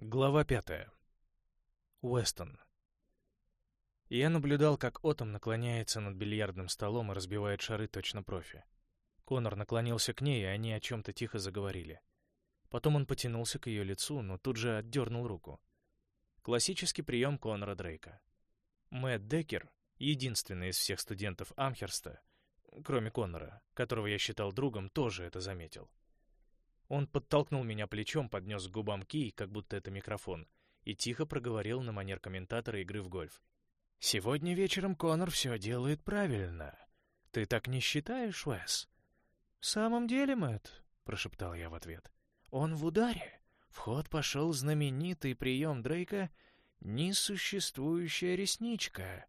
Глава пятая. Уэстон. Я наблюдал, как Отом наклоняется над бильярдным столом и разбивает шары точно профи. Конор наклонился к ней, и они о чем-то тихо заговорили. Потом он потянулся к ее лицу, но тут же отдернул руку. Классический прием Конора Дрейка. Мэтт Деккер, единственный из всех студентов Амхерста, кроме Конора, которого я считал другом, тоже это заметил. Он подтолкнул меня плечом, поднес к губам кий, как будто это микрофон, и тихо проговорил на манер комментатора игры в гольф. «Сегодня вечером Конор все делает правильно. Ты так не считаешь, Уэс?» «В самом деле, Мэтт», — прошептал я в ответ, — «он в ударе. В ход пошел знаменитый прием Дрейка «Несуществующая ресничка».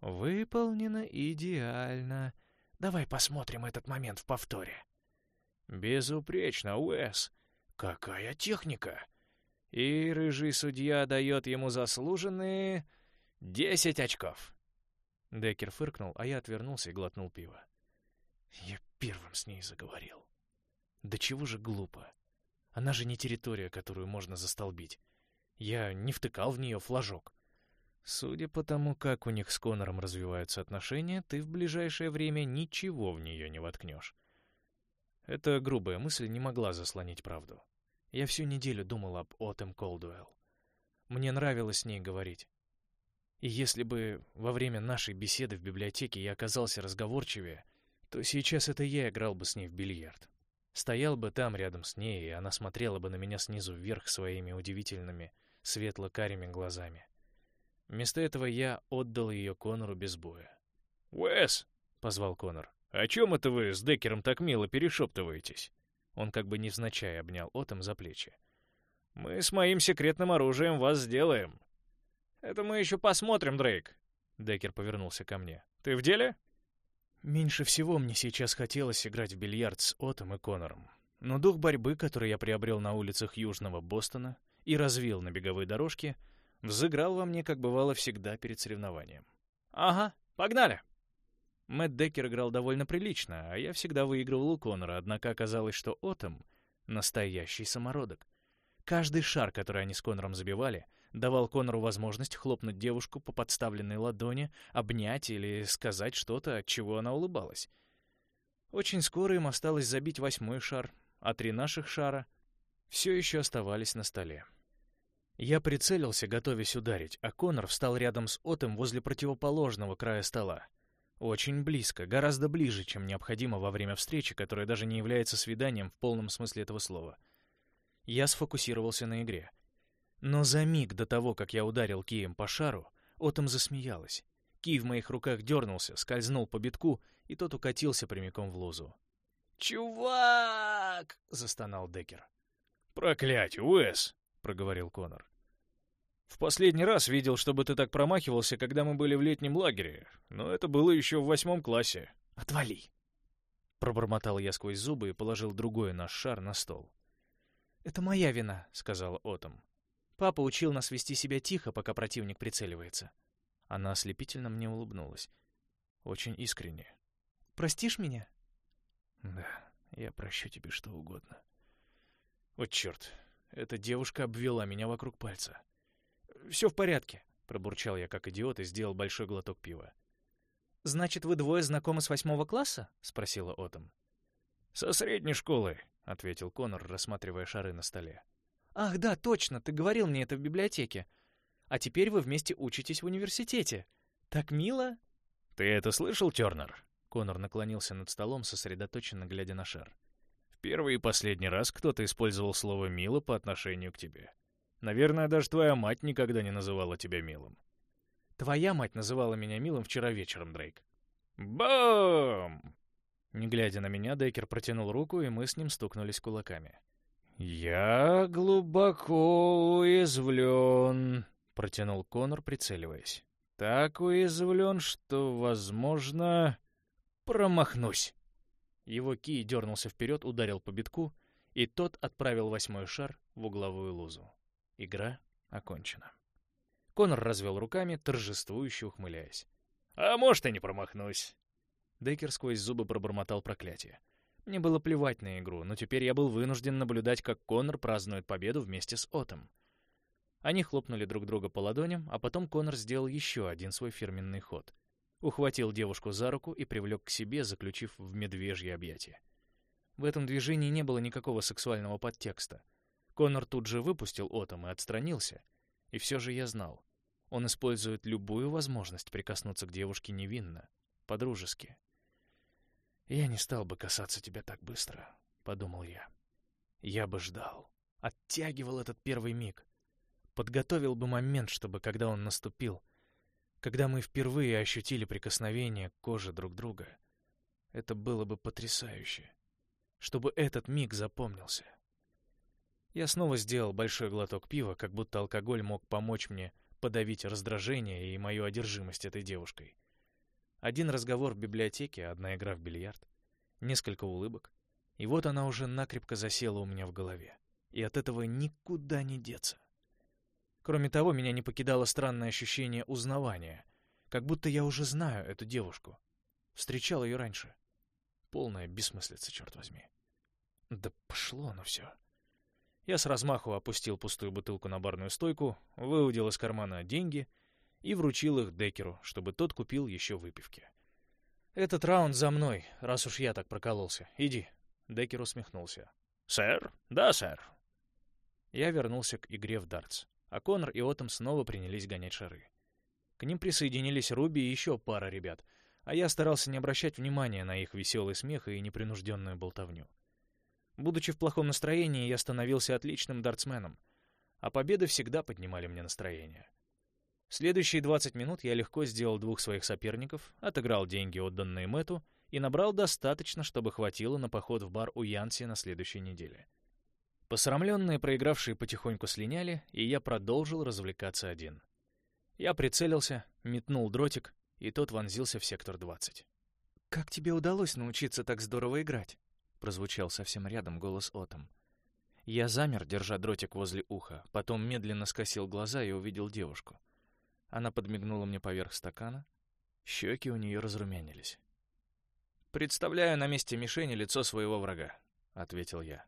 Выполнено идеально. Давай посмотрим этот момент в повторе. Безупречно, Уэс. Какая техника! И рыжий судья дает ему заслуженные десять очков. Деккер фыркнул, а я отвернулся и глотнул пиво. Я первым с ней заговорил. Да чего же глупо. Она же не территория, которую можно застолбить. Я не втыкал в нее флажок. Судя по тому, как у них с Конором развиваются отношения, ты в ближайшее время ничего в нее не воткнешь. Эта грубая мысль не могла заслонить правду. Я всю неделю думал об Отем Колдуэлл. Мне нравилось с ней говорить. И если бы во время нашей беседы в библиотеке я оказался разговорчивее, то сейчас это я играл бы с ней в бильярд. Стоял бы там рядом с ней, и она смотрела бы на меня снизу вверх своими удивительными светло-карими глазами. Вместо этого я отдал ее Конору без боя. «Уэс!» — позвал Конор. «О чем это вы с Деккером так мило перешептываетесь?» Он как бы невзначай обнял Отом за плечи. «Мы с моим секретным оружием вас сделаем». «Это мы еще посмотрим, Дрейк». Деккер повернулся ко мне. «Ты в деле?» Меньше всего мне сейчас хотелось играть в бильярд с Отом и Конором. Но дух борьбы, который я приобрел на улицах Южного Бостона и развил на беговой дорожке, взыграл во мне, как бывало всегда перед соревнованием. «Ага, погнали!» Мэтт Деккер играл довольно прилично, а я всегда выигрывал у Конора, однако оказалось, что Отом — настоящий самородок. Каждый шар, который они с Конором забивали, давал Конору возможность хлопнуть девушку по подставленной ладони, обнять или сказать что-то, от чего она улыбалась. Очень скоро им осталось забить восьмой шар, а три наших шара все еще оставались на столе. Я прицелился, готовясь ударить, а Конор встал рядом с Отом возле противоположного края стола. Очень близко, гораздо ближе, чем необходимо во время встречи, которая даже не является свиданием в полном смысле этого слова. Я сфокусировался на игре. Но за миг до того, как я ударил кием по шару, Отом засмеялась. Кий в моих руках дернулся, скользнул по битку, и тот укатился прямиком в лозу. «Чувак!» — застонал Деккер. «Проклятье, Уэс!» — проговорил Конор. В последний раз видел, чтобы ты так промахивался, когда мы были в летнем лагере, но это было еще в восьмом классе. Отвали!» Пробормотал я сквозь зубы и положил другой наш шар на стол. «Это моя вина», — сказала Отом. «Папа учил нас вести себя тихо, пока противник прицеливается». Она ослепительно мне улыбнулась. Очень искренне. «Простишь меня?» «Да, я прощу тебе что угодно». Вот черт, эта девушка обвела меня вокруг пальца все в порядке», — пробурчал я как идиот и сделал большой глоток пива. «Значит, вы двое знакомы с восьмого класса?» — спросила Отом. «Со средней школы», — ответил Конор, рассматривая шары на столе. «Ах, да, точно, ты говорил мне это в библиотеке. А теперь вы вместе учитесь в университете. Так мило!» «Ты это слышал, Тернер?» Конор наклонился над столом, сосредоточенно глядя на шар. «В первый и последний раз кто-то использовал слово «мило» по отношению к тебе. Наверное, даже твоя мать никогда не называла тебя милым. Твоя мать называла меня милым вчера вечером, Дрейк. Бам! Не глядя на меня, Дейкер протянул руку, и мы с ним стукнулись кулаками. «Я глубоко уязвлен», — протянул Конор, прицеливаясь. «Так уязвлен, что, возможно, промахнусь». Его кий дернулся вперед, ударил по битку, и тот отправил восьмой шар в угловую лузу. Игра окончена. Конор развел руками, торжествующе ухмыляясь. «А может, и не промахнусь!» Деккер сквозь зубы пробормотал проклятие. Мне было плевать на игру, но теперь я был вынужден наблюдать, как Конор празднует победу вместе с Отом. Они хлопнули друг друга по ладоням, а потом Конор сделал еще один свой фирменный ход. Ухватил девушку за руку и привлек к себе, заключив в медвежье объятие. В этом движении не было никакого сексуального подтекста. Конор тут же выпустил Отом и отстранился. И все же я знал. Он использует любую возможность прикоснуться к девушке невинно, по-дружески. «Я не стал бы касаться тебя так быстро», — подумал я. «Я бы ждал, оттягивал этот первый миг, подготовил бы момент, чтобы, когда он наступил, когда мы впервые ощутили прикосновение к коже друг друга, это было бы потрясающе, чтобы этот миг запомнился. Я снова сделал большой глоток пива, как будто алкоголь мог помочь мне подавить раздражение и мою одержимость этой девушкой. Один разговор в библиотеке, одна игра в бильярд, несколько улыбок, и вот она уже накрепко засела у меня в голове, и от этого никуда не деться. Кроме того, меня не покидало странное ощущение узнавания, как будто я уже знаю эту девушку. Встречал ее раньше. Полная бессмыслица, черт возьми. Да пошло оно все. Я с размаху опустил пустую бутылку на барную стойку, выудил из кармана деньги и вручил их Декеру, чтобы тот купил еще выпивки. «Этот раунд за мной, раз уж я так прокололся. Иди». Деккер усмехнулся. «Сэр? Да, сэр». Я вернулся к игре в дартс а Конор и Отом снова принялись гонять шары. К ним присоединились Руби и еще пара ребят, а я старался не обращать внимания на их веселый смех и непринужденную болтовню. Будучи в плохом настроении, я становился отличным дартсменом, а победы всегда поднимали мне настроение. Следующие 20 минут я легко сделал двух своих соперников, отыграл деньги, отданные Мэту, и набрал достаточно, чтобы хватило на поход в бар у Янси на следующей неделе. Посрамленные проигравшие потихоньку слиняли, и я продолжил развлекаться один. Я прицелился, метнул дротик, и тот вонзился в сектор 20. «Как тебе удалось научиться так здорово играть?» — прозвучал совсем рядом голос Отом. Я замер, держа дротик возле уха, потом медленно скосил глаза и увидел девушку. Она подмигнула мне поверх стакана. Щеки у нее разрумянились. «Представляю на месте мишени лицо своего врага», — ответил я.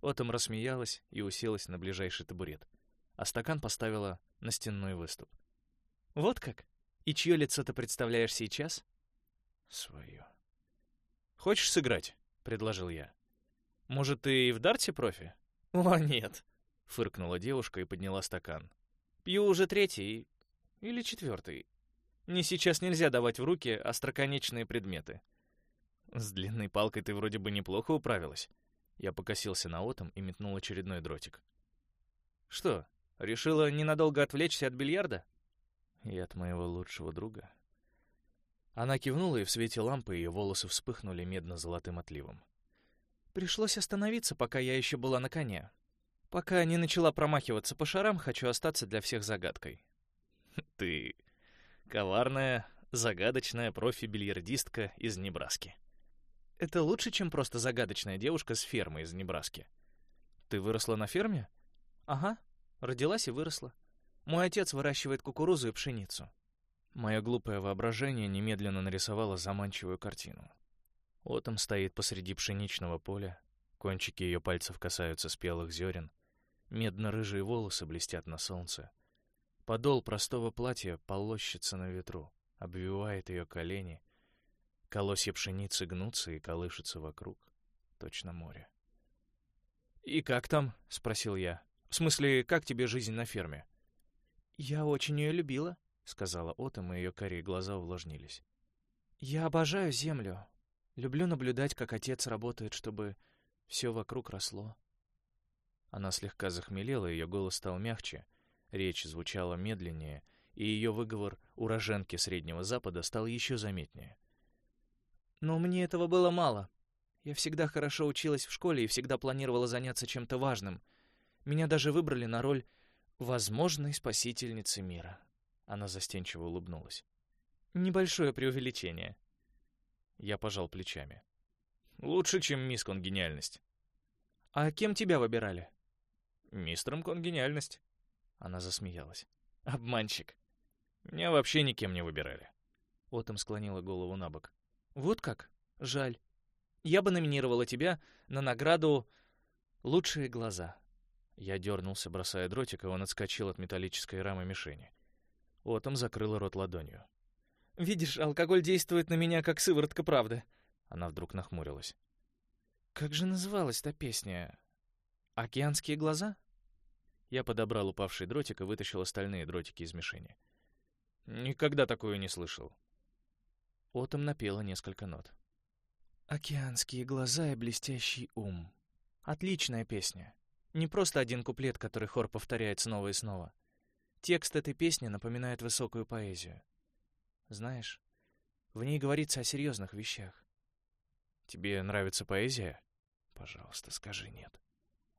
Отом рассмеялась и уселась на ближайший табурет, а стакан поставила на стенной выступ. «Вот как? И чье лицо ты представляешь сейчас?» «Свое». «Хочешь сыграть?» — предложил я. «Может, ты и в дарте профи?» «О, нет», — фыркнула девушка и подняла стакан. «Пью уже третий или четвертый. Мне сейчас нельзя давать в руки остроконечные предметы». «С длинной палкой ты вроде бы неплохо управилась», я покосился на Отом и метнул очередной дротик. «Что, решила ненадолго отвлечься от бильярда?» «И от моего лучшего друга». Она кивнула, и в свете лампы ее волосы вспыхнули медно-золотым отливом. «Пришлось остановиться, пока я еще была на коне. Пока не начала промахиваться по шарам, хочу остаться для всех загадкой». «Ты коварная, загадочная профи-бильярдистка из Небраски», это лучше, чем просто загадочная девушка с фермы из Небраски. Ты выросла на ферме? Ага, родилась и выросла. Мой отец выращивает кукурузу и пшеницу. Мое глупое воображение немедленно нарисовало заманчивую картину. Отом стоит посреди пшеничного поля, кончики ее пальцев касаются спелых зерен, медно-рыжие волосы блестят на солнце. Подол простого платья полощется на ветру, обвивает ее колени — Колосья пшеницы гнутся и колышутся вокруг. Точно море. «И как там?» — спросил я. «В смысле, как тебе жизнь на ферме?» «Я очень ее любила», — сказала Отом, и ее карие глаза увлажнились. «Я обожаю землю. Люблю наблюдать, как отец работает, чтобы все вокруг росло». Она слегка захмелела, ее голос стал мягче, речь звучала медленнее, и ее выговор уроженки Среднего Запада стал еще заметнее. Но мне этого было мало. Я всегда хорошо училась в школе и всегда планировала заняться чем-то важным. Меня даже выбрали на роль возможной спасительницы мира. Она застенчиво улыбнулась. Небольшое преувеличение. Я пожал плечами. Лучше, чем мисс Конгениальность. А кем тебя выбирали? Мистером Конгениальность. Она засмеялась. Обманщик. Меня вообще никем не выбирали. Отом склонила голову на бок. Вот как? Жаль. Я бы номинировала тебя на награду «Лучшие глаза». Я дернулся, бросая дротик, и он отскочил от металлической рамы мишени. Отом закрыла рот ладонью. «Видишь, алкоголь действует на меня, как сыворотка правды». Она вдруг нахмурилась. «Как же называлась та песня? Океанские глаза?» Я подобрал упавший дротик и вытащил остальные дротики из мишени. Никогда такое не слышал. Отом напела несколько нот. «Океанские глаза и блестящий ум». Отличная песня. Не просто один куплет, который хор повторяет снова и снова. Текст этой песни напоминает высокую поэзию. Знаешь, в ней говорится о серьезных вещах. Тебе нравится поэзия? Пожалуйста, скажи нет.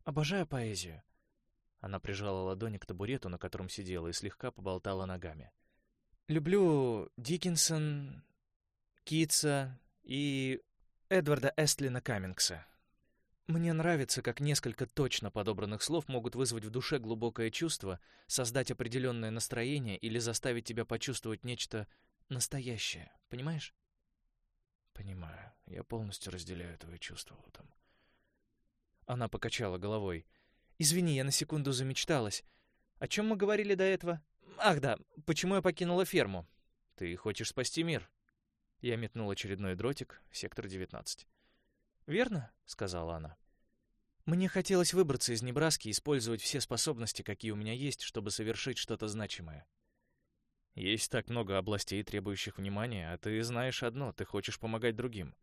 Обожаю поэзию. Она прижала ладони к табурету, на котором сидела, и слегка поболтала ногами. Люблю Диккенсон, Китса и Эдварда Эстлина Каммингса. Мне нравится, как несколько точно подобранных слов могут вызвать в душе глубокое чувство, создать определенное настроение или заставить тебя почувствовать нечто настоящее. Понимаешь? Понимаю. Я полностью разделяю твои чувства, Лутом. Она покачала головой. Извини, я на секунду замечталась. О чем мы говорили до этого? Ах да, почему я покинула ферму? Ты хочешь спасти мир? Я метнул очередной дротик, сектор 19. «Верно», — сказала она. «Мне хотелось выбраться из Небраски и использовать все способности, какие у меня есть, чтобы совершить что-то значимое. Есть так много областей, требующих внимания, а ты знаешь одно — ты хочешь помогать другим».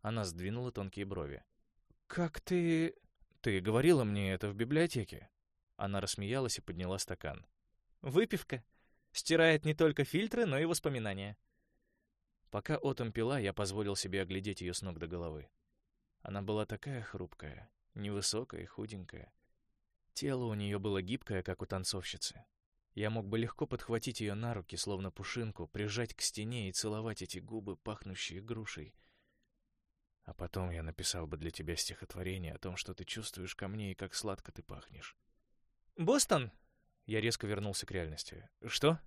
Она сдвинула тонкие брови. «Как ты...» «Ты говорила мне это в библиотеке». Она рассмеялась и подняла стакан. «Выпивка. Стирает не только фильтры, но и воспоминания». Пока Отом пила, я позволил себе оглядеть ее с ног до головы. Она была такая хрупкая, невысокая и худенькая. Тело у нее было гибкое, как у танцовщицы. Я мог бы легко подхватить ее на руки, словно пушинку, прижать к стене и целовать эти губы, пахнущие грушей. А потом я написал бы для тебя стихотворение о том, что ты чувствуешь ко мне и как сладко ты пахнешь. «Бостон?» Я резко вернулся к реальности. «Что?»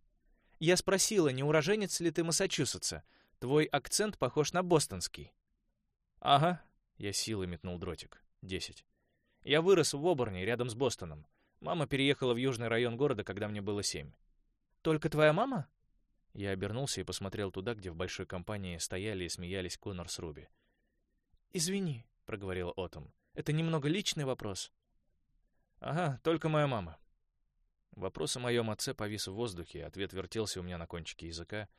«Я спросила, не уроженец ли ты Массачусетса? Твой акцент похож на бостонский». «Ага». Я силой метнул дротик. Десять. «Я вырос в Оборне, рядом с Бостоном. Мама переехала в южный район города, когда мне было семь. Только твоя мама? Я обернулся и посмотрел туда, где в большой компании стояли и смеялись Конор с Руби. «Извини», — проговорила Отом. «Это немного личный вопрос». «Ага, только моя мама». Вопрос о моем отце повис в воздухе, ответ вертелся у меня на кончике языка,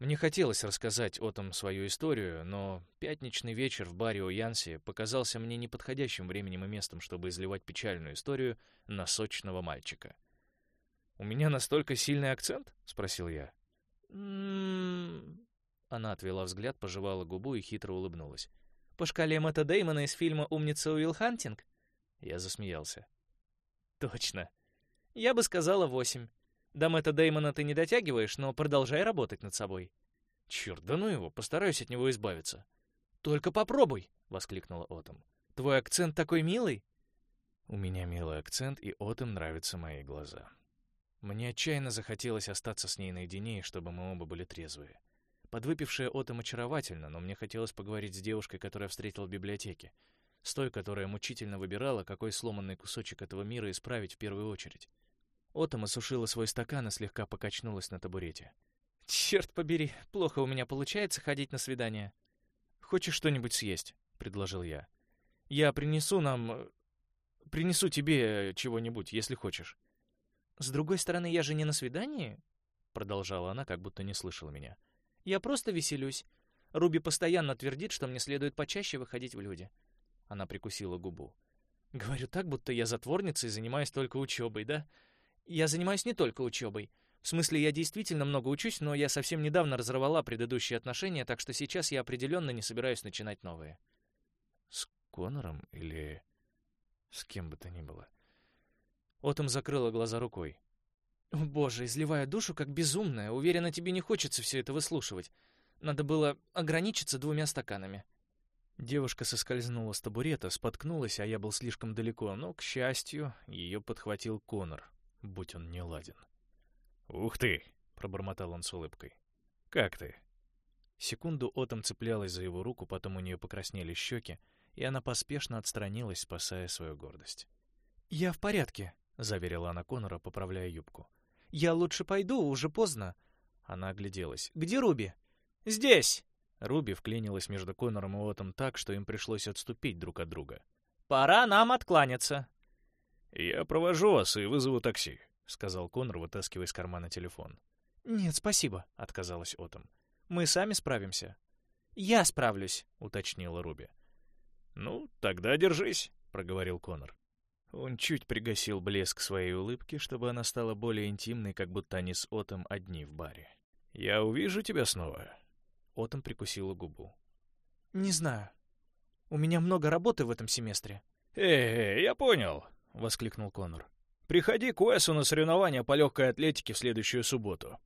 мне хотелось рассказать о том свою историю, но пятничный вечер в баре у Янси показался мне неподходящим временем и местом, чтобы изливать печальную историю на сочного мальчика. «У меня настолько сильный акцент?» — спросил я. Она отвела взгляд, пожевала губу и хитро улыбнулась. «По шкале Мэтта Дэймона из фильма «Умница Уилл Хантинг»?» Я засмеялся. «Точно. Я бы сказала восемь. До Мэтта Дэймона ты не дотягиваешь, но продолжай работать над собой. Черт, да ну его, постараюсь от него избавиться. Только попробуй, воскликнула Отом. Твой акцент такой милый. У меня милый акцент, и Отом нравятся мои глаза. Мне отчаянно захотелось остаться с ней наедине, чтобы мы оба были трезвые. Подвыпившая Отом очаровательно, но мне хотелось поговорить с девушкой, которую я встретил в библиотеке. С той, которая мучительно выбирала, какой сломанный кусочек этого мира исправить в первую очередь. Отом осушила свой стакан и слегка покачнулась на табурете. «Черт побери, плохо у меня получается ходить на свидания. Хочешь что-нибудь съесть?» — предложил я. «Я принесу нам... Принесу тебе чего-нибудь, если хочешь». «С другой стороны, я же не на свидании?» — продолжала она, как будто не слышала меня. «Я просто веселюсь. Руби постоянно твердит, что мне следует почаще выходить в люди». Она прикусила губу. «Говорю так, будто я затворница и занимаюсь только учебой, да? Я занимаюсь не только учебой. В смысле, я действительно много учусь, но я совсем недавно разорвала предыдущие отношения, так что сейчас я определенно не собираюсь начинать новые. С Конором или с кем бы то ни было? Отом закрыла глаза рукой. О, боже, изливая душу как безумная, уверена, тебе не хочется все это выслушивать. Надо было ограничиться двумя стаканами. Девушка соскользнула с табурета, споткнулась, а я был слишком далеко, но, к счастью, ее подхватил Конор будь он не ладен. «Ух ты!» — пробормотал он с улыбкой. «Как ты?» Секунду Отом цеплялась за его руку, потом у нее покраснели щеки, и она поспешно отстранилась, спасая свою гордость. «Я в порядке», — заверила она Конора, поправляя юбку. «Я лучше пойду, уже поздно». Она огляделась. «Где Руби?» «Здесь!» Руби вклинилась между Конором и Отом так, что им пришлось отступить друг от друга. «Пора нам откланяться». «Я провожу вас и вызову такси», — сказал Конор, вытаскивая из кармана телефон. «Нет, спасибо», — отказалась Отом. «Мы сами справимся». «Я справлюсь», — уточнила Руби. «Ну, тогда держись», — проговорил Конор. Он чуть пригасил блеск своей улыбки, чтобы она стала более интимной, как будто они с Отом одни в баре. «Я увижу тебя снова». Отом прикусила губу. «Не знаю. У меня много работы в этом семестре». «Э, я понял», — воскликнул Конор. «Приходи к Уэсу на соревнования по легкой атлетике в следующую субботу».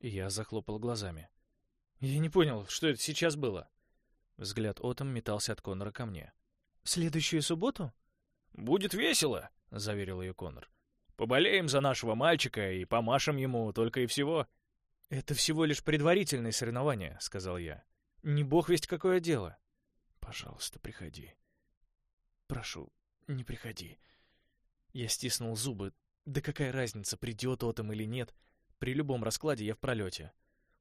Я захлопал глазами. Я не понял, что это сейчас было. Взгляд Отом метался от Конора ко мне. «В следующую субботу?» «Будет весело», — заверил ее Конор. «Поболеем за нашего мальчика и помашем ему только и всего». «Это всего лишь предварительные соревнования», — сказал я. «Не бог весть какое дело». «Пожалуйста, приходи». «Прошу, не приходи». Я стиснул зубы. Да какая разница, придет Отом или нет. При любом раскладе я в пролете.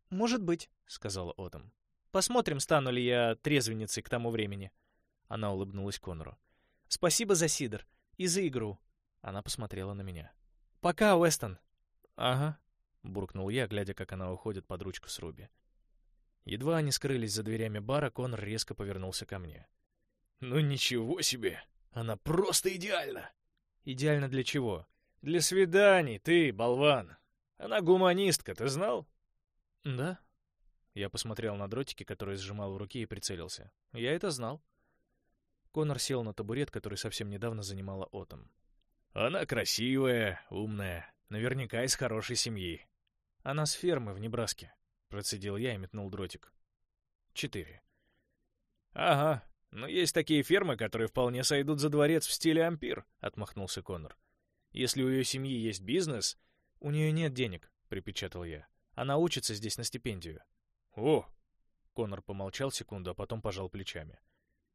«Может быть», — сказала Отом. «Посмотрим, стану ли я трезвенницей к тому времени». Она улыбнулась Конору. «Спасибо за Сидор и за игру». Она посмотрела на меня. «Пока, Уэстон». «Ага», — буркнул я, глядя, как она уходит под ручку с Руби. Едва они скрылись за дверями бара, Конор резко повернулся ко мне. «Ну ничего себе! Она просто идеальна!» «Идеально для чего?» «Для свиданий, ты, болван! Она гуманистка, ты знал?» «Да?» Я посмотрел на дротики, которые сжимал в руке, и прицелился. «Я это знал». Конор сел на табурет, который совсем недавно занимала Отом. «Она красивая, умная, наверняка из хорошей семьи». «Она с фермы в Небраске», — процедил я и метнул дротик. «Четыре». «Ага, но есть такие фермы, которые вполне сойдут за дворец в стиле ампир», — отмахнулся Конор. «Если у ее семьи есть бизнес...» «У нее нет денег», — припечатал я. Она учится здесь на стипендию». «О!» Конор помолчал секунду, а потом пожал плечами.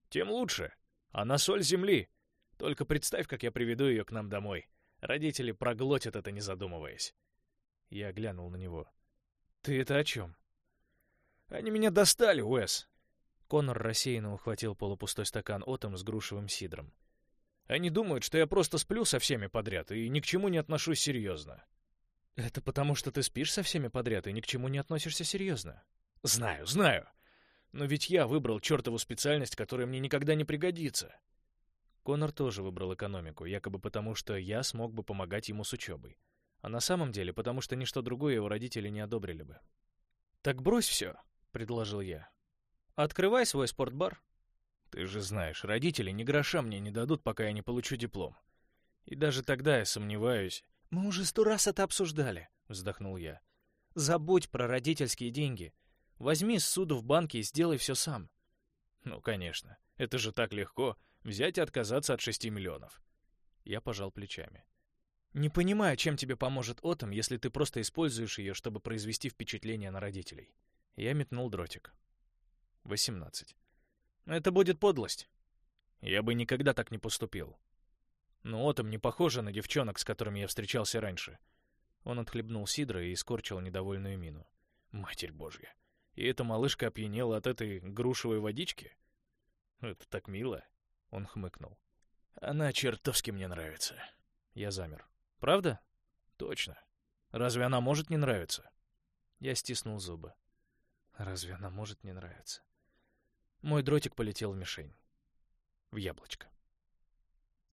«Тем лучше. Она соль земли. Только представь, как я приведу ее к нам домой. Родители проглотят это, не задумываясь». Я глянул на него. «Ты это о чем?» «Они меня достали, Уэс!» Конор рассеянно ухватил полупустой стакан отом с грушевым сидром. «Они думают, что я просто сплю со всеми подряд и ни к чему не отношусь серьезно. Это потому, что ты спишь со всеми подряд и ни к чему не относишься серьезно. Знаю, знаю. Но ведь я выбрал чертову специальность, которая мне никогда не пригодится. Конор тоже выбрал экономику, якобы потому, что я смог бы помогать ему с учебой. А на самом деле, потому что ничто другое его родители не одобрили бы. «Так брось все», — предложил я. «Открывай свой спортбар». «Ты же знаешь, родители ни гроша мне не дадут, пока я не получу диплом. И даже тогда я сомневаюсь, «Мы уже сто раз это обсуждали», — вздохнул я. «Забудь про родительские деньги. Возьми ссуду в банке и сделай все сам». «Ну, конечно. Это же так легко. Взять и отказаться от шести миллионов». Я пожал плечами. «Не понимаю, чем тебе поможет Отом, если ты просто используешь ее, чтобы произвести впечатление на родителей». Я метнул дротик. «Восемнадцать». «Это будет подлость». «Я бы никогда так не поступил. Но Отом не похожа на девчонок, с которыми я встречался раньше. Он отхлебнул сидра и скорчил недовольную мину. Матерь Божья. И эта малышка опьянела от этой грушевой водички? Это так мило. Он хмыкнул. Она чертовски мне нравится. Я замер. Правда? Точно. Разве она может не нравиться? Я стиснул зубы. Разве она может не нравиться? Мой дротик полетел в мишень. В яблочко.